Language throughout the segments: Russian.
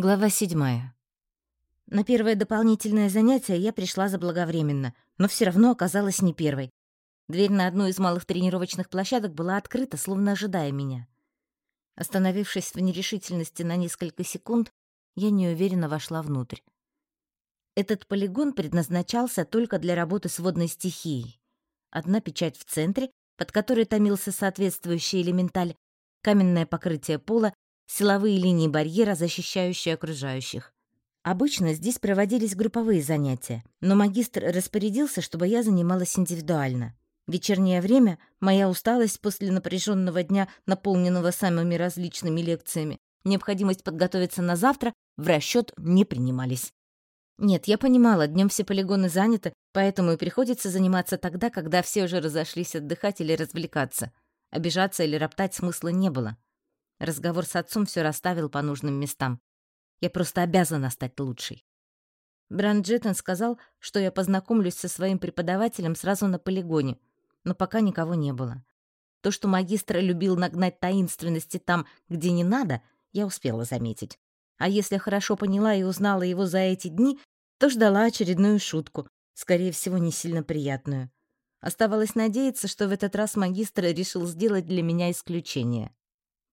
Глава седьмая. На первое дополнительное занятие я пришла заблаговременно, но все равно оказалась не первой. Дверь на одну из малых тренировочных площадок была открыта, словно ожидая меня. Остановившись в нерешительности на несколько секунд, я неуверенно вошла внутрь. Этот полигон предназначался только для работы с водной стихией. Одна печать в центре, под которой томился соответствующий элементаль, каменное покрытие пола силовые линии барьера, защищающие окружающих. Обычно здесь проводились групповые занятия, но магистр распорядился, чтобы я занималась индивидуально. В вечернее время моя усталость после напряженного дня, наполненного самыми различными лекциями, необходимость подготовиться на завтра в расчет не принимались. Нет, я понимала, днем все полигоны заняты, поэтому и приходится заниматься тогда, когда все уже разошлись отдыхать или развлекаться. Обижаться или роптать смысла не было. Разговор с отцом все расставил по нужным местам. Я просто обязана стать лучшей. Бранд Джеттон сказал, что я познакомлюсь со своим преподавателем сразу на полигоне, но пока никого не было. То, что магистр любил нагнать таинственности там, где не надо, я успела заметить. А если хорошо поняла и узнала его за эти дни, то ждала очередную шутку, скорее всего, не сильно приятную. Оставалось надеяться, что в этот раз магистр решил сделать для меня исключение.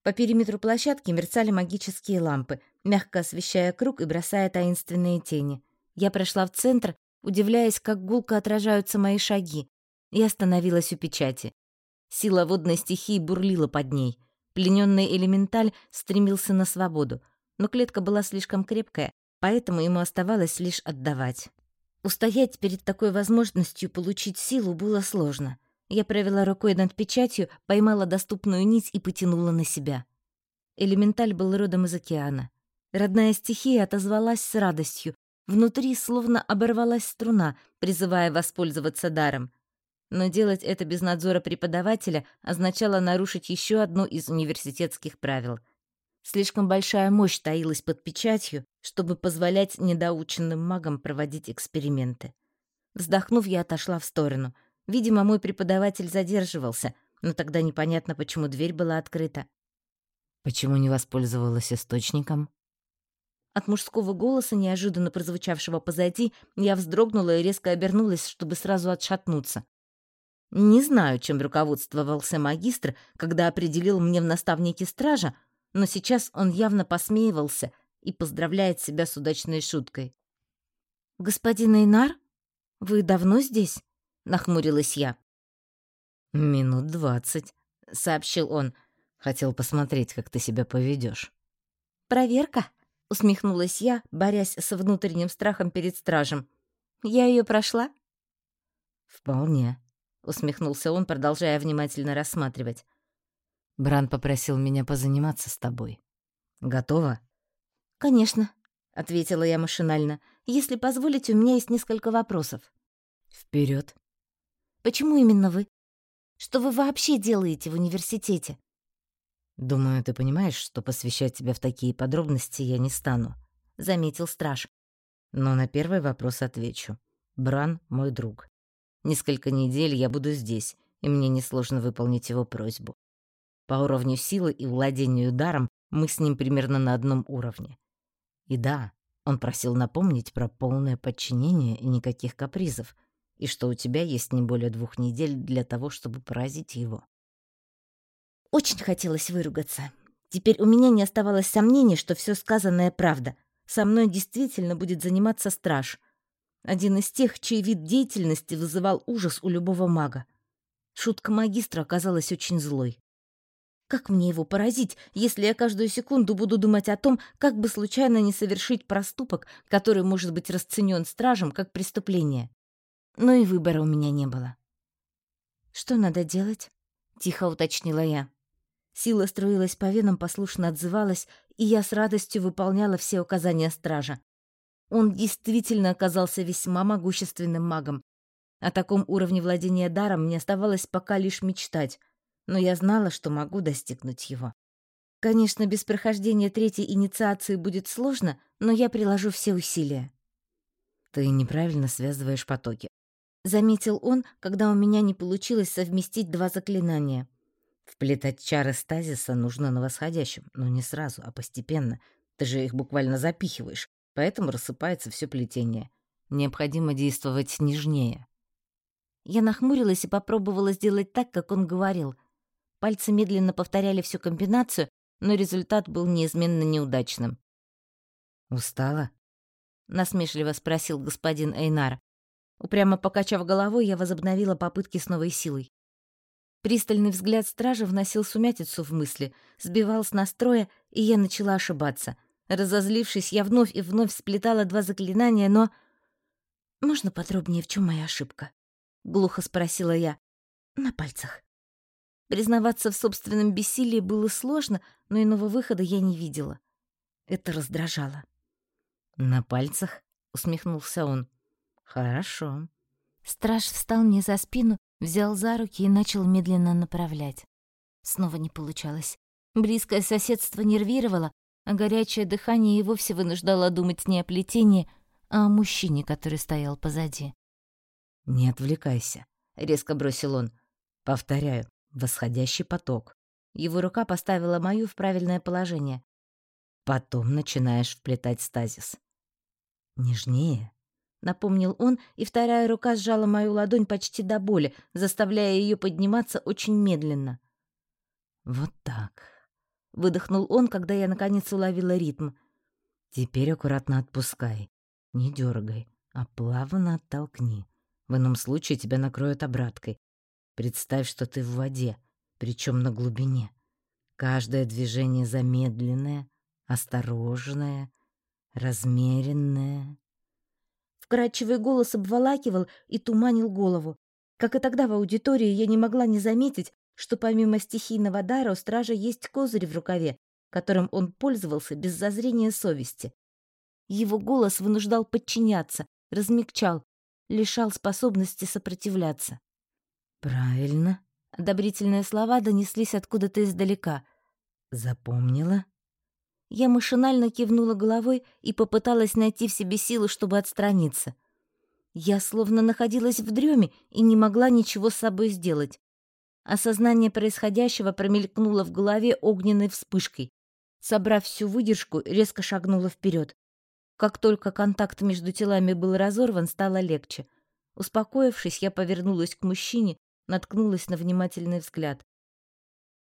По периметру площадки мерцали магические лампы, мягко освещая круг и бросая таинственные тени. Я прошла в центр, удивляясь, как гулко отражаются мои шаги, и остановилась у печати. Сила водной стихии бурлила под ней. Плененный элементаль стремился на свободу, но клетка была слишком крепкая, поэтому ему оставалось лишь отдавать. Устоять перед такой возможностью получить силу было сложно — я провела рукой над печатью, поймала доступную нить и потянула на себя. Элементаль был родом из океана. Родная стихия отозвалась с радостью. Внутри словно оборвалась струна, призывая воспользоваться даром. Но делать это без надзора преподавателя означало нарушить еще одно из университетских правил. Слишком большая мощь таилась под печатью, чтобы позволять недоученным магам проводить эксперименты. Вздохнув, я отошла в сторону — Видимо, мой преподаватель задерживался, но тогда непонятно, почему дверь была открыта. Почему не воспользовалась источником? От мужского голоса, неожиданно прозвучавшего позади, я вздрогнула и резко обернулась, чтобы сразу отшатнуться. Не знаю, чем руководствовался магистр, когда определил мне в наставнике стража, но сейчас он явно посмеивался и поздравляет себя с удачной шуткой. «Господин Эйнар, вы давно здесь?» — нахмурилась я. «Минут двадцать», — сообщил он. «Хотел посмотреть, как ты себя поведешь. «Проверка?» — усмехнулась я, борясь с внутренним страхом перед стражем. «Я ее прошла?» «Вполне», — усмехнулся он, продолжая внимательно рассматривать. «Бран попросил меня позаниматься с тобой. Готова?» «Конечно», — ответила я машинально. «Если позволите, у меня есть несколько вопросов». Вперед. Почему именно вы? Что вы вообще делаете в университете? Думаю, ты понимаешь, что посвящать тебя в такие подробности я не стану, заметил страж. Но на первый вопрос отвечу. Бран — мой друг. Несколько недель я буду здесь, и мне несложно выполнить его просьбу. По уровню силы и владению даром мы с ним примерно на одном уровне. И да, он просил напомнить про полное подчинение и никаких капризов, и что у тебя есть не более двух недель для того, чтобы поразить его. Очень хотелось выругаться. Теперь у меня не оставалось сомнений, что все сказанное правда. Со мной действительно будет заниматься страж. Один из тех, чей вид деятельности вызывал ужас у любого мага. Шутка магистра оказалась очень злой. Как мне его поразить, если я каждую секунду буду думать о том, как бы случайно не совершить проступок, который может быть расценен стражем как преступление? Но и выбора у меня не было. «Что надо делать?» — тихо уточнила я. Сила струилась по венам, послушно отзывалась, и я с радостью выполняла все указания стража. Он действительно оказался весьма могущественным магом. О таком уровне владения даром мне оставалось пока лишь мечтать, но я знала, что могу достигнуть его. Конечно, без прохождения третьей инициации будет сложно, но я приложу все усилия. Ты неправильно связываешь потоки. Заметил он, когда у меня не получилось совместить два заклинания. Вплетать чары стазиса нужно на восходящем, но не сразу, а постепенно. Ты же их буквально запихиваешь, поэтому рассыпается все плетение. Необходимо действовать нежнее. Я нахмурилась и попробовала сделать так, как он говорил. Пальцы медленно повторяли всю комбинацию, но результат был неизменно неудачным. «Устала?» — насмешливо спросил господин Эйнар. Упрямо покачав головой, я возобновила попытки с новой силой. Пристальный взгляд стража вносил сумятицу в мысли, сбивал с настроя, и я начала ошибаться. Разозлившись, я вновь и вновь сплетала два заклинания, но... «Можно подробнее, в чем моя ошибка?» — глухо спросила я. «На пальцах». Признаваться в собственном бессилии было сложно, но иного выхода я не видела. Это раздражало. «На пальцах?» — усмехнулся он. «Хорошо». Страж встал мне за спину, взял за руки и начал медленно направлять. Снова не получалось. Близкое соседство нервировало, а горячее дыхание и вовсе вынуждало думать не о плетении, а о мужчине, который стоял позади. «Не отвлекайся», — резко бросил он. «Повторяю, восходящий поток». Его рука поставила мою в правильное положение. Потом начинаешь вплетать стазис. «Нежнее», — напомнил он, и вторая рука сжала мою ладонь почти до боли, заставляя ее подниматься очень медленно. «Вот так», — выдохнул он, когда я наконец уловила ритм. «Теперь аккуратно отпускай. Не дергай, а плавно оттолкни. В ином случае тебя накроют обраткой. Представь, что ты в воде, причем на глубине. Каждое движение замедленное, осторожное, размеренное. Вкрадчивый голос обволакивал и туманил голову. Как и тогда в аудитории, я не могла не заметить, что помимо стихийного дара у стража есть козырь в рукаве, которым он пользовался без зазрения совести. Его голос вынуждал подчиняться, размягчал, лишал способности сопротивляться. «Правильно», — одобрительные слова донеслись откуда-то издалека. «Запомнила?» Я машинально кивнула головой и попыталась найти в себе силы, чтобы отстраниться. Я словно находилась в дреме и не могла ничего с собой сделать. Осознание происходящего промелькнуло в голове огненной вспышкой. Собрав всю выдержку, резко шагнула вперед. Как только контакт между телами был разорван, стало легче. Успокоившись, я повернулась к мужчине, наткнулась на внимательный взгляд.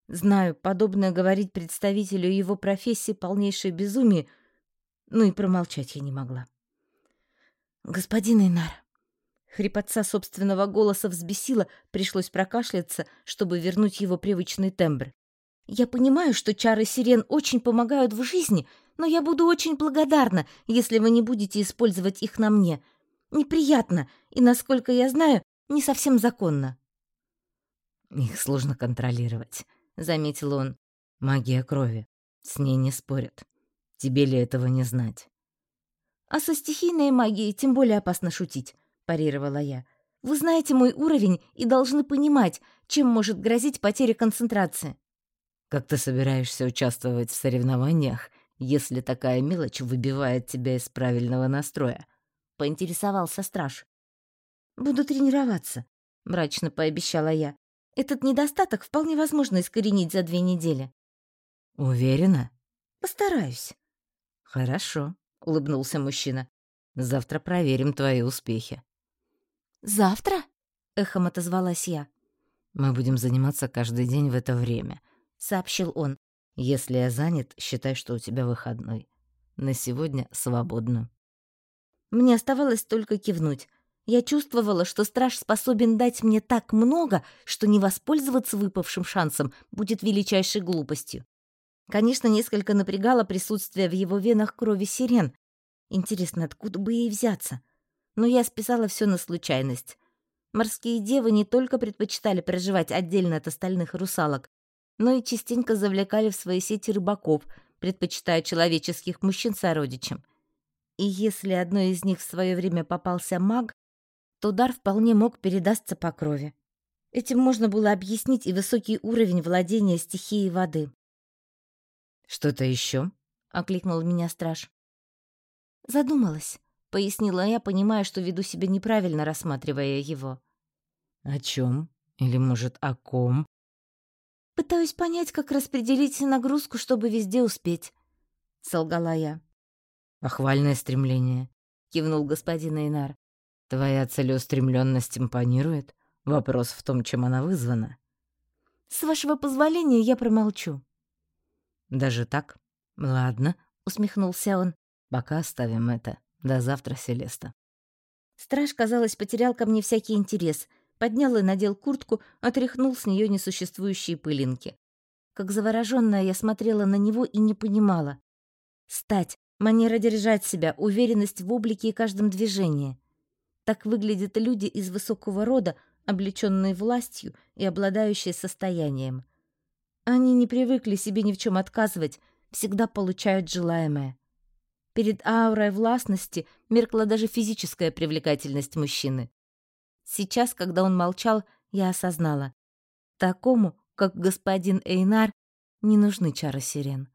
Знаю, подобное говорить представителю его профессии полнейшее безумие, ну и промолчать я не могла. «Господин Инар», Хрипотца собственного голоса взбесила, пришлось прокашляться, чтобы вернуть его привычный тембр. «Я понимаю, что чары сирен очень помогают в жизни, но я буду очень благодарна, если вы не будете использовать их на мне. Неприятно и, насколько я знаю, не совсем законно». «Их сложно контролировать», — заметил он. «Магия крови. С ней не спорят. Тебе ли этого не знать?» «А со стихийной магией тем более опасно шутить», — парировала я. «Вы знаете мой уровень и должны понимать, чем может грозить потеря концентрации». «Как ты собираешься участвовать в соревнованиях, если такая мелочь выбивает тебя из правильного настроя?» — поинтересовался страж. «Буду тренироваться», — мрачно пообещала я. Этот недостаток вполне возможно искоренить за две недели. Уверена? Постараюсь. Хорошо, улыбнулся мужчина. Завтра проверим твои успехи. Завтра? Эхом отозвалась я. Мы будем заниматься каждый день в это время, сообщил он. Если я занят, считай, что у тебя выходной. На сегодня свободно. Мне оставалось только кивнуть. Я чувствовала, что страж способен дать мне так много, что не воспользоваться выпавшим шансом будет величайшей глупостью. Конечно, несколько напрягало присутствие в его венах крови сирен. Интересно, откуда бы ей взяться? Но я списала все на случайность. Морские девы не только предпочитали проживать отдельно от остальных русалок, но и частенько завлекали в свои сети рыбаков, предпочитая человеческих мужчин сородичам. И если одной из них в свое время попался маг, то удар вполне мог передастся по крови. Этим можно было объяснить и высокий уровень владения стихией воды. «Что-то еще? окликнул меня страж. «Задумалась», — пояснила я, понимая, что веду себя неправильно, рассматривая его. «О чем? Или, может, о ком?» «Пытаюсь понять, как распределить нагрузку, чтобы везде успеть». солгала я. «Похвальное стремление», — кивнул господин Эйнар. «Твоя целеустремленность импонирует. Вопрос в том, чем она вызвана». «С вашего позволения я промолчу». «Даже так? Ладно», — усмехнулся он. «Пока оставим это. До завтра, Селеста». Страж, казалось, потерял ко мне всякий интерес. Поднял и надел куртку, отряхнул с нее несуществующие пылинки. Как заворожённая я смотрела на него и не понимала. Стать, манера держать себя, уверенность в облике и каждом движении. Так выглядят люди из высокого рода, облеченные властью и обладающие состоянием. Они не привыкли себе ни в чем отказывать, всегда получают желаемое. Перед аурой властности меркла даже физическая привлекательность мужчины. Сейчас, когда он молчал, я осознала. Такому, как господин Эйнар, не нужны чары сирен.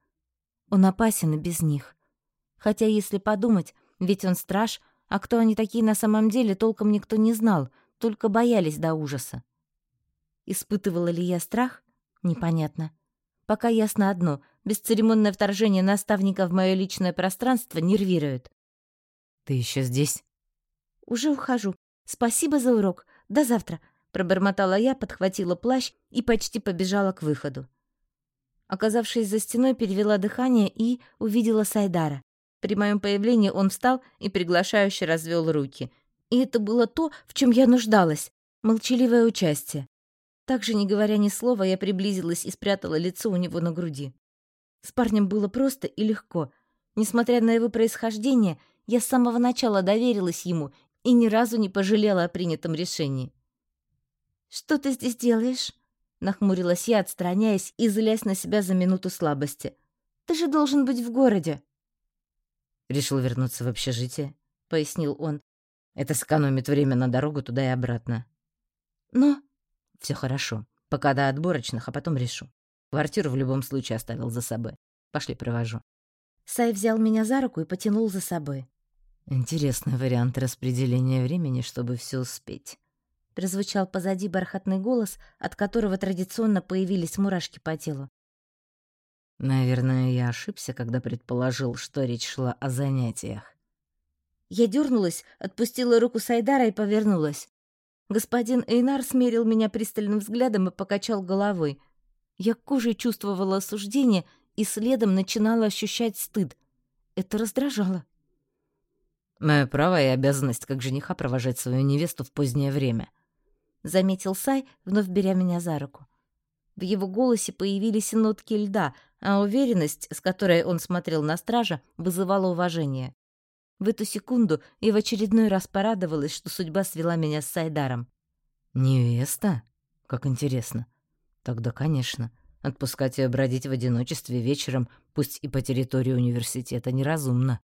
Он опасен и без них. Хотя, если подумать, ведь он страж, а кто они такие на самом деле, толком никто не знал, только боялись до ужаса. Испытывала ли я страх? Непонятно. Пока ясно одно — бесцеремонное вторжение наставника в мое личное пространство нервирует. «Ты еще здесь?» «Уже ухожу. Спасибо за урок. До завтра», — пробормотала я, подхватила плащ и почти побежала к выходу. Оказавшись за стеной, перевела дыхание и увидела Сайдара. При моем появлении он встал и приглашающе развел руки. И это было то, в чем я нуждалась — молчаливое участие. Также, не говоря ни слова, я приблизилась и спрятала лицо у него на груди. С парнем было просто и легко. Несмотря на его происхождение, я с самого начала доверилась ему и ни разу не пожалела о принятом решении. «Что ты здесь делаешь?» Нахмурилась я, отстраняясь и злясь на себя за минуту слабости. «Ты же должен быть в городе!» «Решил вернуться в общежитие», — пояснил он. «Это сэкономит время на дорогу туда и обратно». «Но...» все хорошо. Пока до отборочных, а потом решу. Квартиру в любом случае оставил за собой. Пошли, провожу». Сай взял меня за руку и потянул за собой. «Интересный вариант распределения времени, чтобы все успеть». Прозвучал позади бархатный голос, от которого традиционно появились мурашки по телу. Наверное, я ошибся, когда предположил, что речь шла о занятиях. Я дернулась, отпустила руку Сайдара и повернулась. Господин Эйнар смерил меня пристальным взглядом и покачал головой. Я кожей чувствовала осуждение и следом начинала ощущать стыд. Это раздражало. Мое право и обязанность как жениха провожать свою невесту в позднее время. — заметил Сай, вновь беря меня за руку. В его голосе появились нотки льда, а уверенность, с которой он смотрел на стража, вызывала уважение. В эту секунду я в очередной раз порадовалась, что судьба свела меня с Сайдаром. «Невеста? Как интересно. Тогда, конечно, отпускать ее бродить в одиночестве вечером, пусть и по территории университета, неразумно».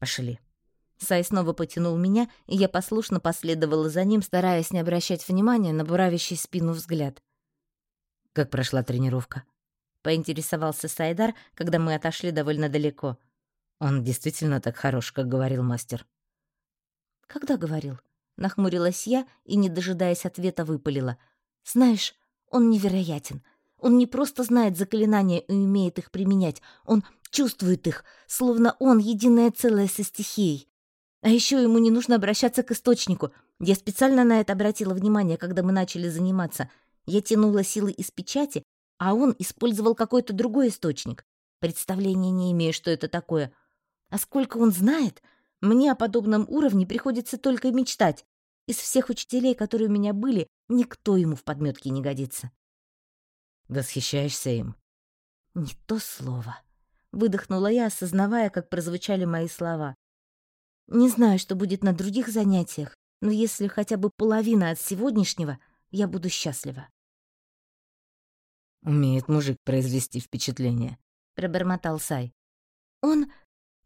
«Пошли», Сай снова потянул меня, и я послушно последовала за ним, стараясь не обращать внимания на буравящий спину взгляд. «Как прошла тренировка?» — поинтересовался Сайдар, когда мы отошли довольно далеко. «Он действительно так хорош, как говорил мастер?» «Когда говорил?» — нахмурилась я и, не дожидаясь ответа, выпалила. «Знаешь, он невероятен. Он не просто знает заклинания и умеет их применять, он чувствует их, словно он единое целое со стихией. А еще ему не нужно обращаться к источнику. Я специально на это обратила внимание, когда мы начали заниматься. Я тянула силы из печати, а он использовал какой-то другой источник. Представления не имею, что это такое. А сколько он знает, мне о подобном уровне приходится только мечтать. Из всех учителей, которые у меня были, никто ему в подметке не годится. Восхищаешься им? Не то слово. Выдохнула я, осознавая, как прозвучали мои слова. Не знаю, что будет на других занятиях, но если хотя бы половина от сегодняшнего, я буду счастлива. «Умеет мужик произвести впечатление», — пробормотал Сай. «Он...»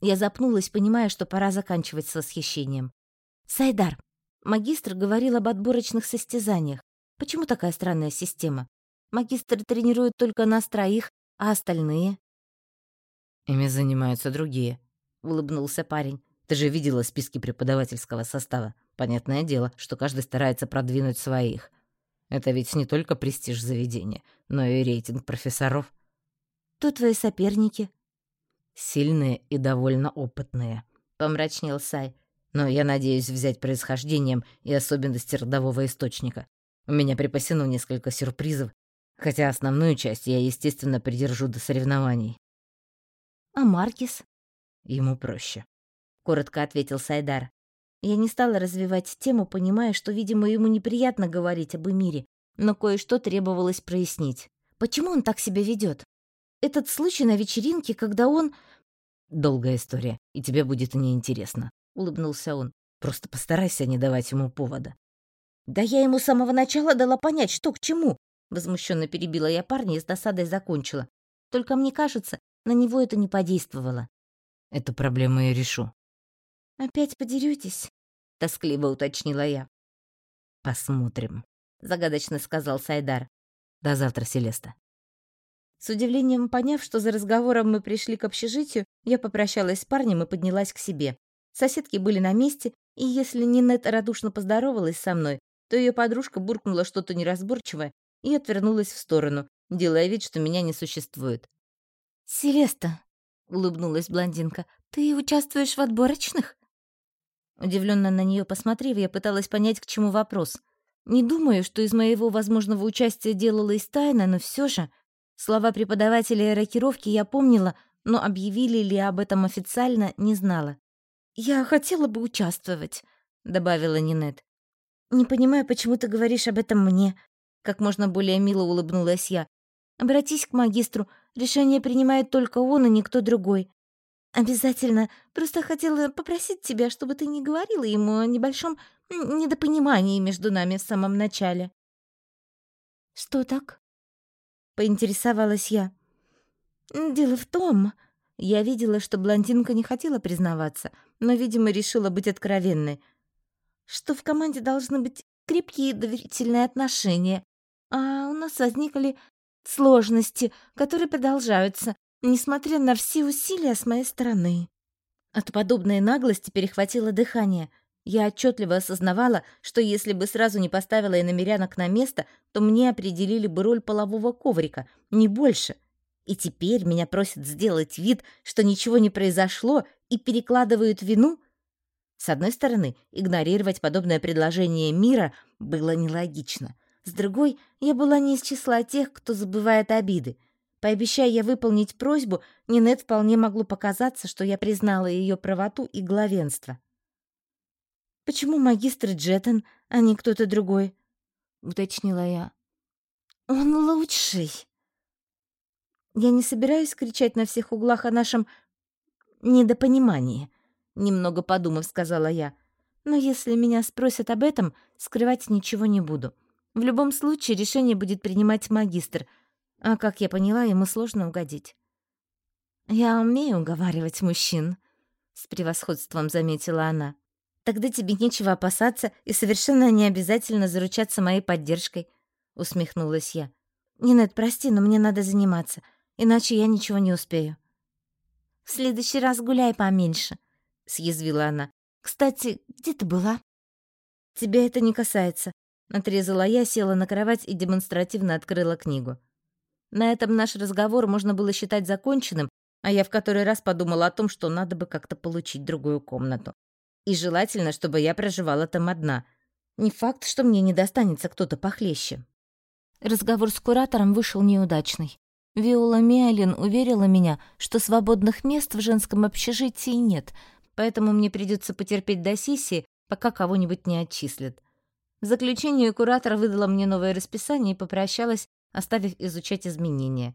Я запнулась, понимая, что пора заканчивать с восхищением. «Сайдар, магистр говорил об отборочных состязаниях. Почему такая странная система? Магистр тренирует только нас троих, а остальные...» «Ими занимаются другие», — улыбнулся парень. Ты же видела списки преподавательского состава. Понятное дело, что каждый старается продвинуть своих. Это ведь не только престиж заведения, но и рейтинг профессоров. Кто твои соперники? Сильные и довольно опытные, помрачнел Сай. Но я надеюсь взять происхождением и особенности родового источника. У меня припасено несколько сюрпризов, хотя основную часть я, естественно, придержу до соревнований. А Маркис? Ему проще. Коротко ответил Сайдар. Я не стала развивать тему, понимая, что, видимо, ему неприятно говорить об Эмире, но кое-что требовалось прояснить. Почему он так себя ведет? Этот случай на вечеринке, когда он... Долгая история, и тебе будет неинтересно, улыбнулся он. Просто постарайся не давать ему повода. Да я ему с самого начала дала понять, что к чему, возмущенно перебила я парня и с досадой закончила. Только мне кажется, на него это не подействовало. Эту проблему я решу. Опять подеретесь? тоскливо уточнила я. Посмотрим, загадочно сказал Сайдар. До завтра, Селеста. С удивлением поняв, что за разговором мы пришли к общежитию, я попрощалась с парнем и поднялась к себе. Соседки были на месте, и если Нинет радушно поздоровалась со мной, то ее подружка буркнула что-то неразборчивое и отвернулась в сторону, делая вид, что меня не существует. «Селеста», — улыбнулась блондинка, — «ты участвуешь в отборочных?» Удивленно на нее посмотрев, я пыталась понять, к чему вопрос. Не думаю, что из моего возможного участия делалась тайна, но все же... Слова преподавателя рокировки я помнила, но объявили ли об этом официально, не знала. «Я хотела бы участвовать», — добавила Нинет. «Не понимаю, почему ты говоришь об этом мне», — как можно более мило улыбнулась я. «Обратись к магистру, решение принимает только он и никто другой. Обязательно. Просто хотела попросить тебя, чтобы ты не говорила ему о небольшом недопонимании между нами в самом начале». «Что так?» поинтересовалась я. Дело в том, я видела, что блондинка не хотела признаваться, но, видимо, решила быть откровенной, что в команде должны быть крепкие доверительные отношения, а у нас возникли сложности, которые продолжаются, несмотря на все усилия с моей стороны. От подобной наглости перехватило дыхание. Я отчетливо осознавала, что если бы сразу не поставила иномерянок на место, то мне определили бы роль полового коврика, не больше. И теперь меня просят сделать вид, что ничего не произошло, и перекладывают вину. С одной стороны, игнорировать подобное предложение мира было нелогично. С другой, я была не из числа тех, кто забывает обиды. Пообещая я выполнить просьбу, Нинет вполне могло показаться, что я признала ее правоту и главенство. «Почему магистр Джеттон, а не кто-то другой?» — уточнила я. «Он лучший!» «Я не собираюсь кричать на всех углах о нашем недопонимании», — немного подумав, сказала я. «Но если меня спросят об этом, скрывать ничего не буду. В любом случае решение будет принимать магистр, а, как я поняла, ему сложно угодить». «Я умею уговаривать мужчин», — с превосходством заметила она. Тогда тебе нечего опасаться и совершенно не обязательно заручаться моей поддержкой», — усмехнулась я. «Нинет, прости, но мне надо заниматься, иначе я ничего не успею». «В следующий раз гуляй поменьше», — съязвила она. «Кстати, где ты была?» «Тебя это не касается», — отрезала я, села на кровать и демонстративно открыла книгу. На этом наш разговор можно было считать законченным, а я в который раз подумала о том, что надо бы как-то получить другую комнату. И желательно, чтобы я проживала там одна. Не факт, что мне не достанется кто-то похлеще. Разговор с куратором вышел неудачный. Виола Миалин уверила меня, что свободных мест в женском общежитии нет, поэтому мне придется потерпеть до сессии, пока кого-нибудь не отчислят. В заключение куратор выдала мне новое расписание и попрощалась, оставив изучать изменения.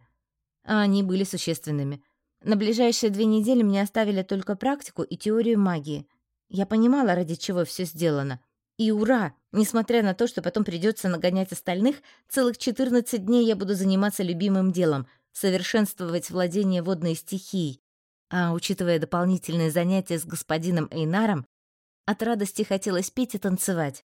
А они были существенными. На ближайшие две недели мне оставили только практику и теорию магии. Я понимала, ради чего все сделано. И ура! Несмотря на то, что потом придется нагонять остальных, целых 14 дней я буду заниматься любимым делом — совершенствовать владение водной стихией. А учитывая дополнительные занятия с господином Эйнаром, от радости хотелось петь и танцевать.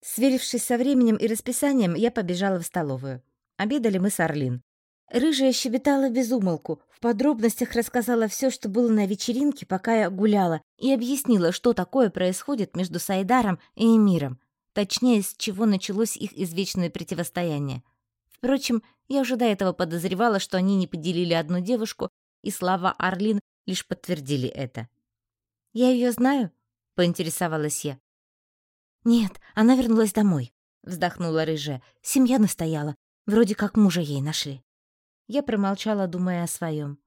Сверившись со временем и расписанием, я побежала в столовую. Обедали мы с Орлин. Рыжая щебетала без умолку, в подробностях рассказала все, что было на вечеринке, пока я гуляла, и объяснила, что такое происходит между Сайдаром и Эмиром, точнее, с чего началось их извечное противостояние. Впрочем, я уже до этого подозревала, что они не поделили одну девушку, и слова Орлин лишь подтвердили это. «Я ее знаю?» — поинтересовалась я. «Нет, она вернулась домой», — вздохнула рыжая. «Семья настояла. Вроде как мужа ей нашли». Я промолчала, думая о своем.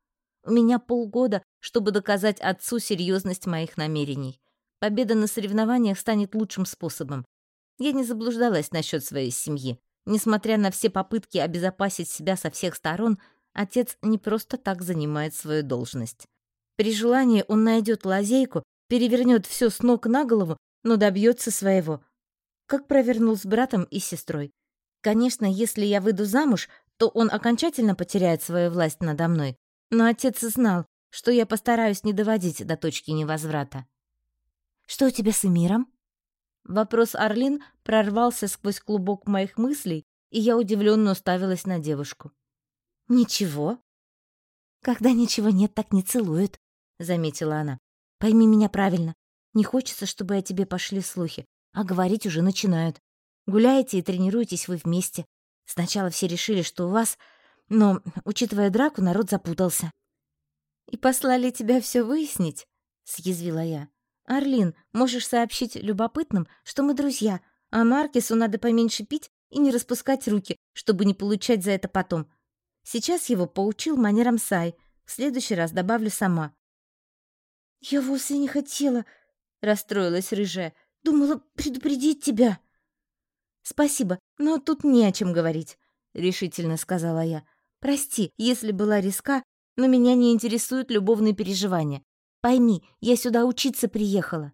У меня полгода, чтобы доказать отцу серьезность моих намерений. Победа на соревнованиях станет лучшим способом. Я не заблуждалась насчет своей семьи. Несмотря на все попытки обезопасить себя со всех сторон, отец не просто так занимает свою должность. При желании он найдет лазейку, перевернет все с ног на голову, но добьется своего. Как провернул с братом и сестрой. Конечно, если я выйду замуж, то он окончательно потеряет свою власть надо мной. Но отец знал, что я постараюсь не доводить до точки невозврата. «Что у тебя с Эмиром?» Вопрос Орлин прорвался сквозь клубок моих мыслей, и я удивленно уставилась на девушку. «Ничего?» «Когда ничего нет, так не целуют», — заметила она. «Пойми меня правильно. Не хочется, чтобы о тебе пошли слухи, а говорить уже начинают. Гуляете и тренируетесь вы вместе. Сначала все решили, что у вас... Но, учитывая драку, народ запутался». «И послали тебя все выяснить?» — съязвила я. «Орлин, можешь сообщить любопытным, что мы друзья, а Маркису надо поменьше пить и не распускать руки, чтобы не получать за это потом. Сейчас его поучил манерам Сай, в следующий раз добавлю сама». «Я вовсе не хотела», — расстроилась рыжая. «Думала предупредить тебя». «Спасибо, но тут не о чем говорить», — решительно сказала я. «Прости, если была риска, но меня не интересуют любовные переживания. Пойми, я сюда учиться приехала».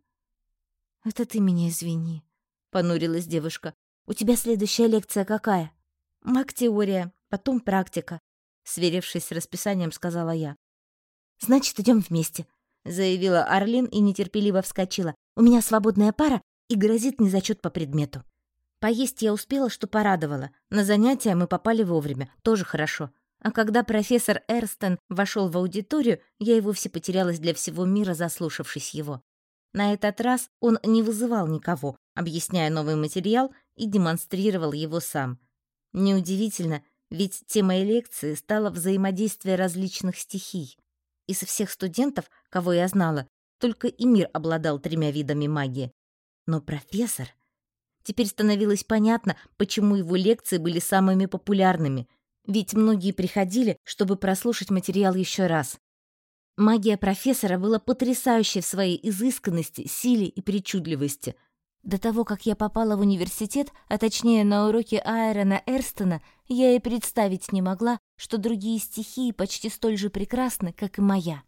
«Это ты меня извини», — понурилась девушка. «У тебя следующая лекция какая?» «Маг-теория, потом практика», — сверившись с расписанием, сказала я. «Значит, идем вместе», — заявила Орлин и нетерпеливо вскочила. «У меня свободная пара и грозит незачет по предмету». Поесть я успела, что порадовало. На занятия мы попали вовремя, тоже хорошо. А когда профессор Эрстон вошел в аудиторию, я и вовсе потерялась для всего мира, заслушавшись его. На этот раз он не вызывал никого, объясняя новый материал и демонстрировал его сам. Неудивительно, ведь темой лекции стало взаимодействие различных стихий. Из всех студентов, кого я знала, только Эмир обладал тремя видами магии. Но профессор... Теперь становилось понятно, почему его лекции были самыми популярными — ведь многие приходили, чтобы прослушать материал еще раз. Магия профессора была потрясающей в своей изысканности, силе и причудливости. До того, как я попала в университет, а точнее на уроки Айрона Эрстона, я и представить не могла, что другие стихии почти столь же прекрасны, как и моя.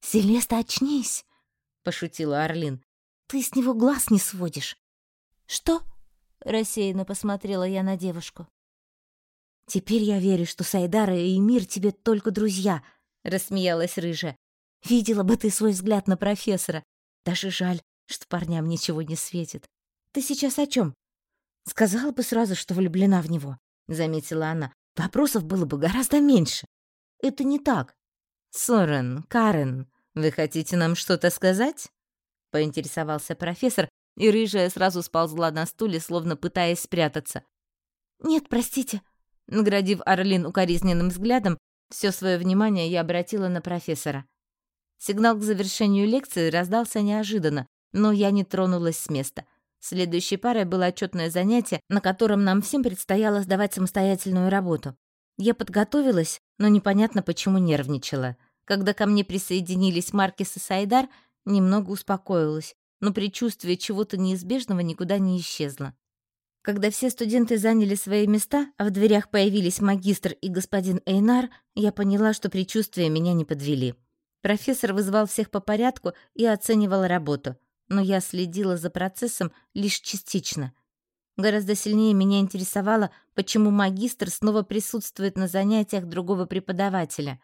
«Селеста, очнись!» — пошутила Орлин. «Ты с него глаз не сводишь». «Что?» — рассеянно посмотрела я на девушку. «Теперь я верю, что Сайдара и Эмир тебе только друзья», — рассмеялась рыжая. «Видела бы ты свой взгляд на профессора. Даже жаль, что парням ничего не светит. Ты сейчас о чем? «Сказала бы сразу, что влюблена в него», — заметила она. «Вопросов было бы гораздо меньше». «Это не так». «Сорен, Карен, вы хотите нам что-то сказать?» — поинтересовался профессор, и рыжая сразу сползла на стуле, словно пытаясь спрятаться. «Нет, простите», Наградив Орлин укоризненным взглядом, все свое внимание я обратила на профессора. Сигнал к завершению лекции раздался неожиданно, но я не тронулась с места. Следующей парой было отчетное занятие, на котором нам всем предстояло сдавать самостоятельную работу. Я подготовилась, но непонятно почему нервничала. Когда ко мне присоединились Маркис и Сайдар, немного успокоилась, но предчувствие чего-то неизбежного никуда не исчезло. Когда все студенты заняли свои места, а в дверях появились магистр и господин Эйнар, я поняла, что предчувствия меня не подвели. Профессор вызвал всех по порядку и оценивал работу, но я следила за процессом лишь частично. Гораздо сильнее меня интересовало, почему магистр снова присутствует на занятиях другого преподавателя.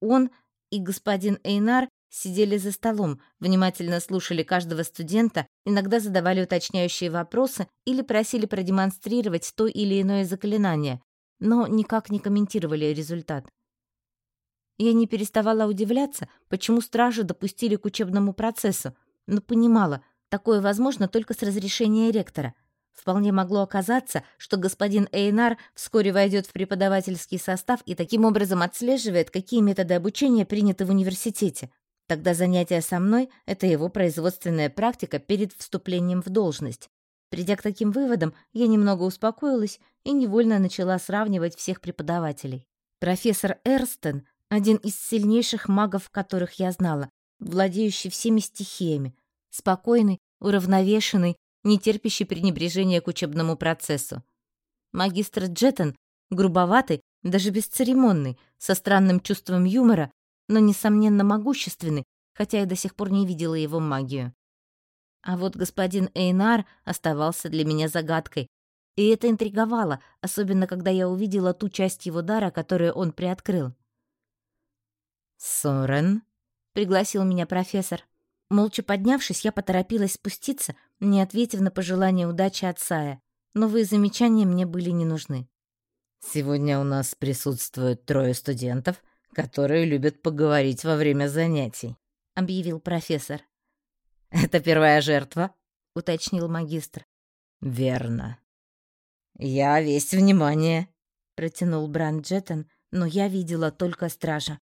Он и господин Эйнар сидели за столом, внимательно слушали каждого студента, иногда задавали уточняющие вопросы или просили продемонстрировать то или иное заклинание, но никак не комментировали результат. Я не переставала удивляться, почему стражи допустили к учебному процессу, но понимала, такое возможно только с разрешения ректора. Вполне могло оказаться, что господин Эйнар вскоре войдет в преподавательский состав и таким образом отслеживает, какие методы обучения приняты в университете. Тогда занятия со мной — это его производственная практика перед вступлением в должность. Придя к таким выводам, я немного успокоилась и невольно начала сравнивать всех преподавателей. Профессор Эрстен — один из сильнейших магов, которых я знала, владеющий всеми стихиями, спокойный, уравновешенный, не терпящий пренебрежения к учебному процессу. Магистр Джеттон грубоватый, даже бесцеремонный, со странным чувством юмора, но, несомненно, могущественный, хотя я до сих пор не видела его магию. А вот господин Эйнар оставался для меня загадкой, и это интриговало, особенно когда я увидела ту часть его дара, которую он приоткрыл. «Сорен?» — пригласил меня профессор. Молча поднявшись, я поторопилась спуститься, не ответив на пожелание удачи от Сая. Новые замечания мне были не нужны. «Сегодня у нас присутствуют трое студентов, которые любят поговорить во время занятий», — объявил профессор. «Это первая жертва?» — уточнил магистр. «Верно». «Я весь внимание», — протянул Бранд Джеттон, но я видела только стража.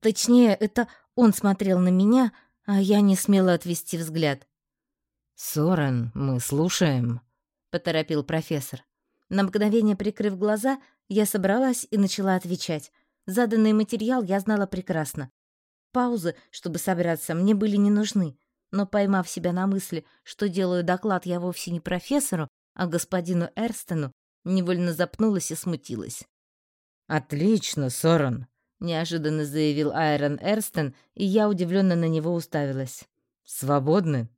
Точнее, это он смотрел на меня, а я не смела отвести взгляд. «Сорен, мы слушаем», — поторопил профессор. На мгновение прикрыв глаза, я собралась и начала отвечать. Заданный материал я знала прекрасно. Паузы, чтобы собраться, мне были не нужны, но, поймав себя на мысли, что делаю доклад я вовсе не профессору, а господину Эрстену, невольно запнулась и смутилась. «Отлично, Сорен», — неожиданно заявил Айрон Эрстен, и я удивленно на него уставилась. «Свободны?»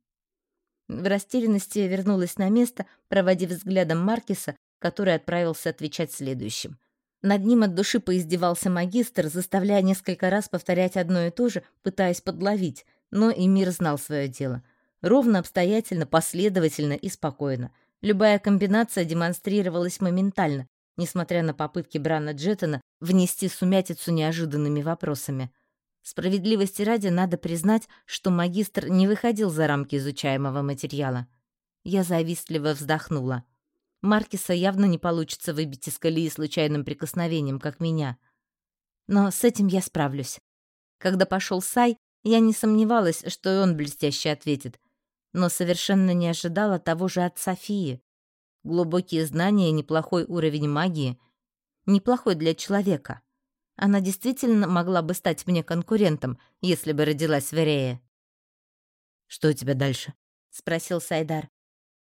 В растерянности я вернулась на место, проводив взглядом Маркиса, который отправился отвечать следующим. Над ним от души поиздевался магистр, заставляя несколько раз повторять одно и то же, пытаясь подловить, но и мир знал свое дело. Ровно, обстоятельно, последовательно и спокойно. Любая комбинация демонстрировалась моментально, несмотря на попытки Брана Джеттона внести сумятицу неожиданными вопросами. Справедливости ради надо признать, что магистр не выходил за рамки изучаемого материала. Я завистливо вздохнула. Маркиса явно не получится выбить из колеи случайным прикосновением, как меня. Но с этим я справлюсь. Когда пошел Сай, я не сомневалась, что и он блестяще ответит, но совершенно не ожидала того же от Софии. Глубокие знания и неплохой уровень магии. Неплохой для человека. Она действительно могла бы стать мне конкурентом, если бы родилась в Эрее. «Что у тебя дальше?» — спросил Сайдар.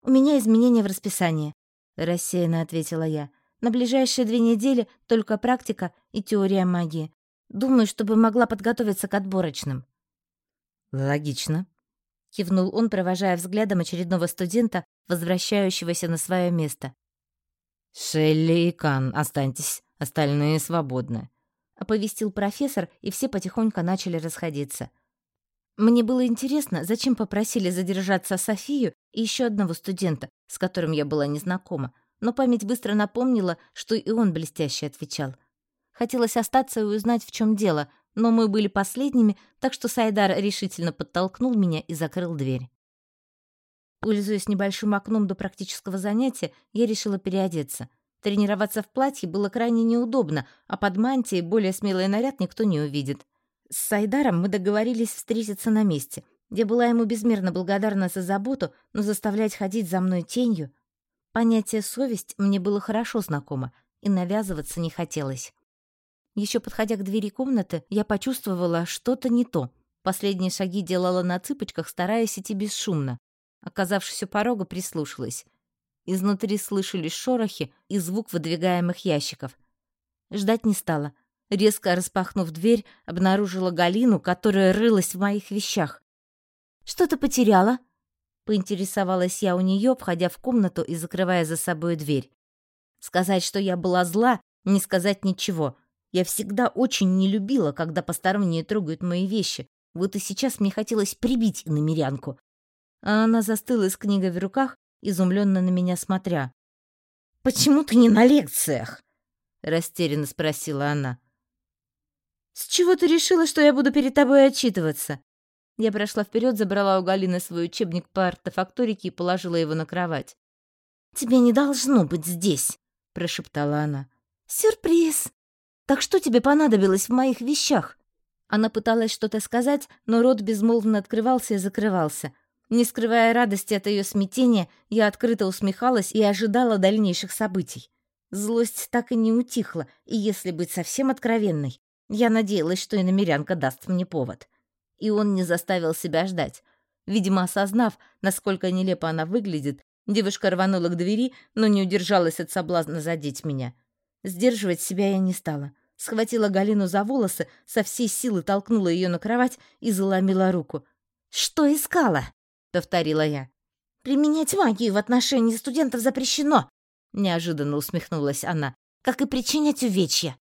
«У меня изменения в расписании», — рассеянно ответила я. «На ближайшие две недели только практика и теория магии. Думаю, чтобы могла подготовиться к отборочным». «Логично», — кивнул он, провожая взглядом очередного студента, возвращающегося на свое место. «Шелли и Кан, останьтесь, остальные свободны. — оповестил профессор, и все потихоньку начали расходиться. Мне было интересно, зачем попросили задержаться Софию и еще одного студента, с которым я была незнакома, но память быстро напомнила, что и он блестяще отвечал. Хотелось остаться и узнать, в чем дело, но мы были последними, так что Сайдар решительно подтолкнул меня и закрыл дверь. Пользуясь небольшим окном до практического занятия, я решила переодеться — Тренироваться в платье было крайне неудобно, а под мантией более смелый наряд никто не увидит. С Сайдаром мы договорились встретиться на месте. Я была ему безмерно благодарна за заботу, но заставлять ходить за мной тенью... Понятие «совесть» мне было хорошо знакомо, и навязываться не хотелось. Еще подходя к двери комнаты, я почувствовала что-то не то. Последние шаги делала на цыпочках, стараясь идти бесшумно. Оказавшись у порога, прислушалась. Изнутри слышались шорохи и звук выдвигаемых ящиков. Ждать не стала. Резко распахнув дверь, обнаружила Галину, которая рылась в моих вещах. «Что ты потеряла?» Поинтересовалась я у нее, обходя в комнату и закрывая за собой дверь. Сказать, что я была зла, не сказать ничего. Я всегда очень не любила, когда посторонние трогают мои вещи. Вот и сейчас мне хотелось прибить иномерянку. А она застыла с книгой в руках изумленно на меня смотря. «Почему ты не на лекциях?» — растерянно спросила она. «С чего ты решила, что я буду перед тобой отчитываться?» Я прошла вперед, забрала у Галины свой учебник по артефакторике и положила его на кровать. «Тебя не должно быть здесь», — прошептала она. «Сюрприз! Так что тебе понадобилось в моих вещах?» Она пыталась что-то сказать, но рот безмолвно открывался и закрывался. Не скрывая радости от ее смятения, я открыто усмехалась и ожидала дальнейших событий. Злость так и не утихла, и если быть совсем откровенной, я надеялась, что иномерянка даст мне повод. И он не заставил себя ждать. Видимо, осознав, насколько нелепо она выглядит, девушка рванула к двери, но не удержалась от соблазна задеть меня. Сдерживать себя я не стала. Схватила Галину за волосы, со всей силы толкнула ее на кровать и заломила руку. «Что искала?» — повторила я. «Применять магию в отношении студентов запрещено!» — неожиданно усмехнулась она. «Как и причинять увечья!»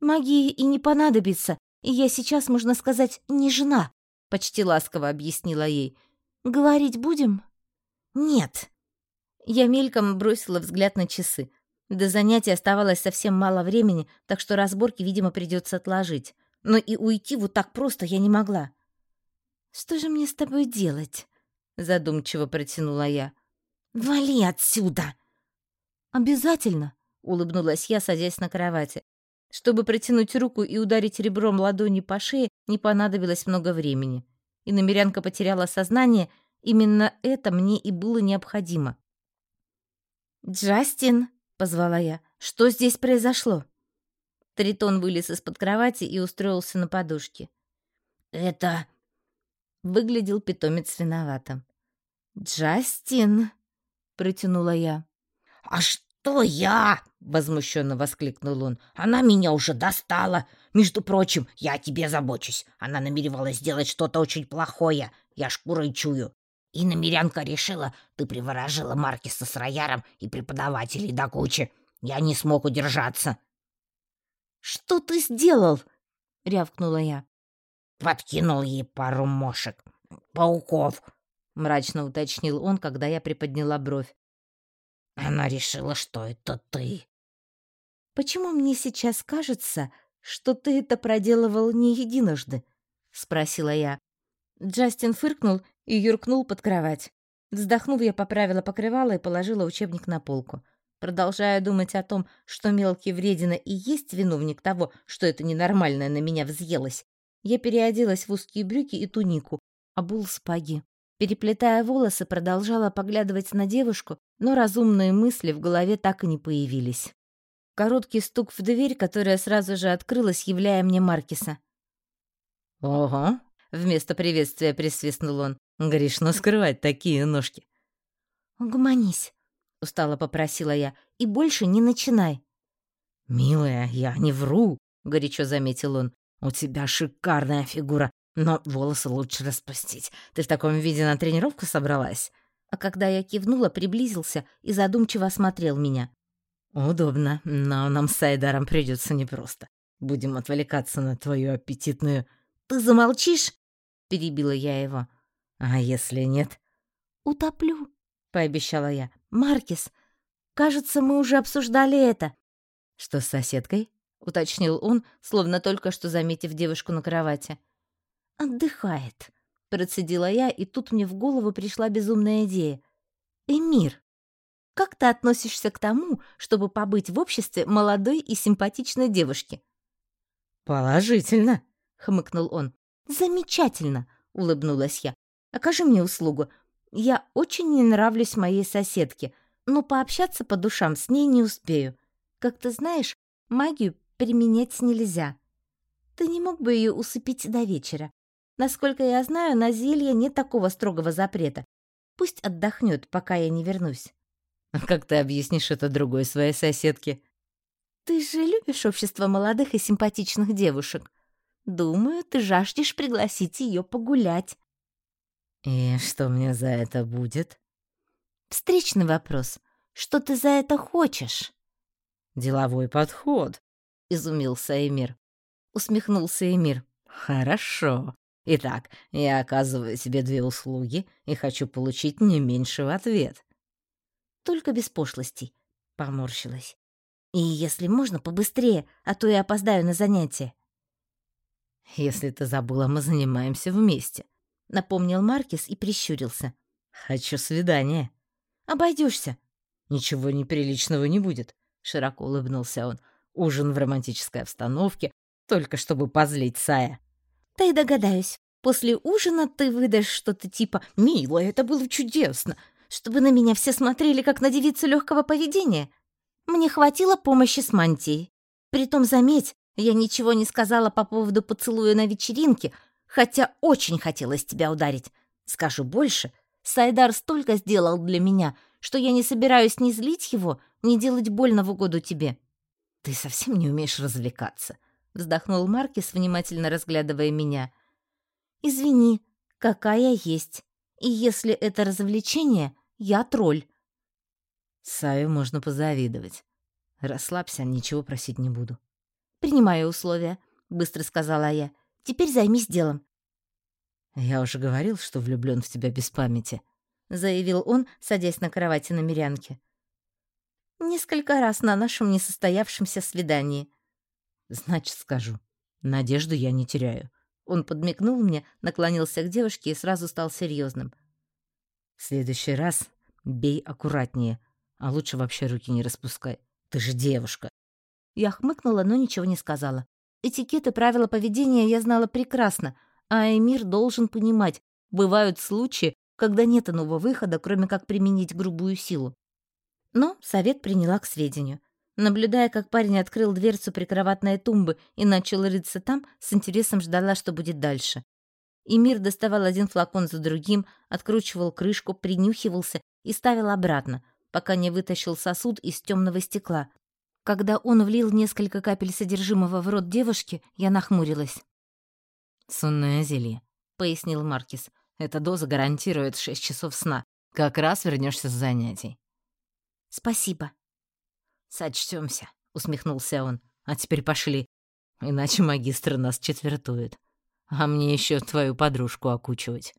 «Магии и не понадобится, я сейчас, можно сказать, не жена», — почти ласково объяснила ей. «Говорить будем?» «Нет». Я мельком бросила взгляд на часы. До занятия оставалось совсем мало времени, так что разборки, видимо, придется отложить. Но и уйти вот так просто я не могла. «Что же мне с тобой делать?» — задумчиво протянула я. «Вали отсюда!» «Обязательно!» — улыбнулась я, садясь на кровати. Чтобы протянуть руку и ударить ребром ладони по шее, не понадобилось много времени. И намерянка потеряла сознание, именно это мне и было необходимо. «Джастин!» — позвала я. «Что здесь произошло?» Тритон вылез из-под кровати и устроился на подушке. «Это...» — выглядел питомец виноватым. «Джастин!» — протянула я. «А что я?» — возмущенно воскликнул он. «Она меня уже достала. Между прочим, я о тебе забочусь. Она намеревалась сделать что-то очень плохое. Я шкурой чую. И намерянка решила, ты приворожила Маркиса с Рояром и преподавателей до кучи. Я не смог удержаться. «Что ты сделал?» — рявкнула я. Подкинул ей пару мошек. Пауков, — мрачно уточнил он, когда я приподняла бровь. Она решила, что это ты. «Почему мне сейчас кажется, что ты это проделывал не единожды?» — спросила я. Джастин фыркнул и юркнул под кровать. Вздохнув, я поправила покрывало и положила учебник на полку. Продолжая думать о том, что мелкий вредина и есть виновник того, что это ненормальное на меня взъелось, я переоделась в узкие брюки и тунику, обул спаги. Переплетая волосы, продолжала поглядывать на девушку, но разумные мысли в голове так и не появились. Короткий стук в дверь, которая сразу же открылась, являя мне Маркиса. «Ого!» — вместо приветствия присвистнул он. Грешно скрывать такие ножки. «Угомонись», — устало попросила я, — «и больше не начинай». «Милая, я не вру», — горячо заметил он. «У тебя шикарная фигура, но волосы лучше распустить. Ты в таком виде на тренировку собралась?» А когда я кивнула, приблизился и задумчиво осмотрел меня. «Удобно, но нам с Айдаром придется непросто. Будем отвлекаться на твою аппетитную...» «Ты замолчишь?» — перебила я его. «А если нет?» «Утоплю», — пообещала я. «Маркис, кажется, мы уже обсуждали это». «Что с соседкой?» — уточнил он, словно только что заметив девушку на кровати. «Отдыхает», — процедила я, и тут мне в голову пришла безумная идея. «Эмир, как ты относишься к тому, чтобы побыть в обществе молодой и симпатичной девушки?» «Положительно», — хмыкнул он. «Замечательно», — улыбнулась я. Окажи мне услугу. Я очень не нравлюсь моей соседке, но пообщаться по душам с ней не успею. Как ты знаешь, магию применять нельзя. Ты не мог бы ее усыпить до вечера. Насколько я знаю, на зелье нет такого строгого запрета. Пусть отдохнет, пока я не вернусь. А как ты объяснишь это другой своей соседке? Ты же любишь общество молодых и симпатичных девушек. Думаю, ты жаждешь пригласить ее погулять. «И что мне за это будет?» «Встречный вопрос. Что ты за это хочешь?» «Деловой подход», — изумился Эмир. Усмехнулся Эмир. «Хорошо. Итак, я оказываю тебе две услуги и хочу получить не меньше в ответ». «Только без пошлостей», — поморщилась. «И если можно, побыстрее, а то я опоздаю на занятия». «Если ты забыла, мы занимаемся вместе», — напомнил Маркис и прищурился. «Хочу свидание». Обойдешься. Ничего неприличного не будет, широко улыбнулся он. Ужин в романтической обстановке, только чтобы позлить Сая. Да и догадаюсь. После ужина ты выдашь что-то типа «Милая, это было чудесно», чтобы на меня все смотрели, как на девицу легкого поведения. Мне хватило помощи с мантией. Притом, заметь, я ничего не сказала по поводу поцелуя на вечеринке, хотя очень хотелось тебя ударить. Скажу больше, Сайдар столько сделал для меня, что я не собираюсь ни злить его, ни делать больно в угоду тебе. Ты совсем не умеешь развлекаться, вздохнул Маркис, внимательно разглядывая меня. Извини, какая есть. И если это развлечение, я тролль. Саю можно позавидовать. Расслабься, ничего просить не буду. Принимаю условия, быстро сказала я. Теперь займись делом. Я уже говорил, что влюблён в тебя без памяти, заявил он, садясь на кровати на мирянке. Несколько раз на нашем несостоявшемся свидании. Значит, скажу. Надежду я не теряю. Он подмигнул мне, наклонился к девушке и сразу стал серьезным. В следующий раз бей аккуратнее, а лучше вообще руки не распускай. Ты же девушка. Я хмыкнула, но ничего не сказала. Этикет и правила поведения я знала прекрасно, а Эмир должен понимать, бывают случаи, когда нет иного выхода, кроме как применить грубую силу. Но совет приняла к сведению. Наблюдая, как парень открыл дверцу прикроватной тумбы и начал рыться там, с интересом ждала, что будет дальше. Эмир доставал один флакон за другим, откручивал крышку, принюхивался и ставил обратно, пока не вытащил сосуд из темного стекла. Когда он влил несколько капель содержимого в рот девушки, я нахмурилась. «Сонное зелье», — пояснил Маркис. «Эта доза гарантирует шесть часов сна. Как раз вернешься с занятий». «Спасибо». «Сочтёмся», — усмехнулся он. «А теперь пошли, иначе магистр нас четвертует. А мне еще твою подружку окучивать».